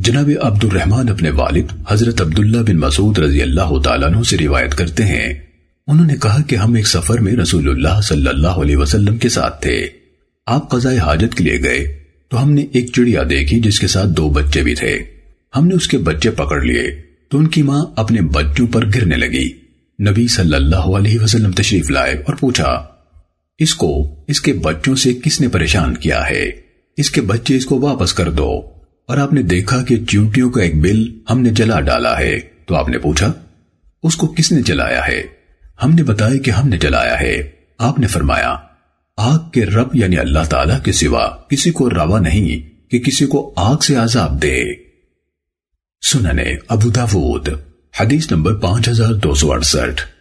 جناب عبد الرحمن اپنے والد حضرت عبداللہ بن مسعود رضی اللہ تعالیٰ عنہ سے روایت کرتے ہیں۔ انہوں نے کہا کہ ہم ایک سفر میں رسول اللہ صلی اللہ علیہ وسلم کے ساتھ تھے۔ آپ قضاء حاجت کے لیے گئے تو ہم نے ایک چڑیا دیکھی جس کے ساتھ دو بچے بھی تھے۔ ہم نے اس کے بچے پکڑ لیے تو ان کی ماں اپنے بچوں پر گرنے لگی۔ نبی صلی اللہ علیہ وسلم تشریف لائے اور پوچھا، اس کو، اس کے بچوں سے کس نے پریشان کیا ہے؟ اس کے بچے اس کو واپس کر دو۔ اور آپ نے دیکھا کہ چیونٹیوں کا ایک بل ہم نے جلا ڈالا ہے۔ تو آپ نے پوچھا، اس کو کس نے جلایا ہے؟ ہم نے بتایا کہ ہم نے جلایا ہے۔ آپ نے فرمایا، آگ کے رب یعنی اللہ تعالیٰ کے سوا کسی کو روا نہیں کہ کسی کو آگ سے عذاب دے۔ سننے ابو داود، حدیث نمبر پانچ ہزار دو سو اڑسٹھ۔